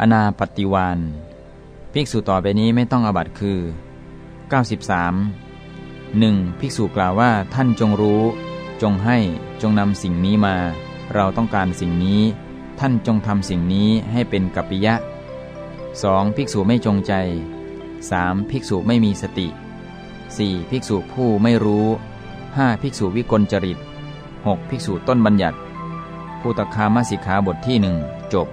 อนาปฏิวานภิกษุต่อไปนี้ไม่ต้องอบัตคือ 93 1. ภิกษุกล่าวว่าท่านจงรู้ จงให้จงนำสิ่งนี้มา เราต้องการสิ่งนี้ ท่านจงทำสิ่งนี้ให้เป็นกัปปิยะ 2. ภิกษุไม่จงใจ 3. ภิกษุไม่มีสติ 4. ภิกษุผู้ไม่รู้ 5. ภิกษุวิกลจริต 6. ภิกษุต้นบัญญัติ ผู้ตคามสิกขาบทที่หนึ่งจบ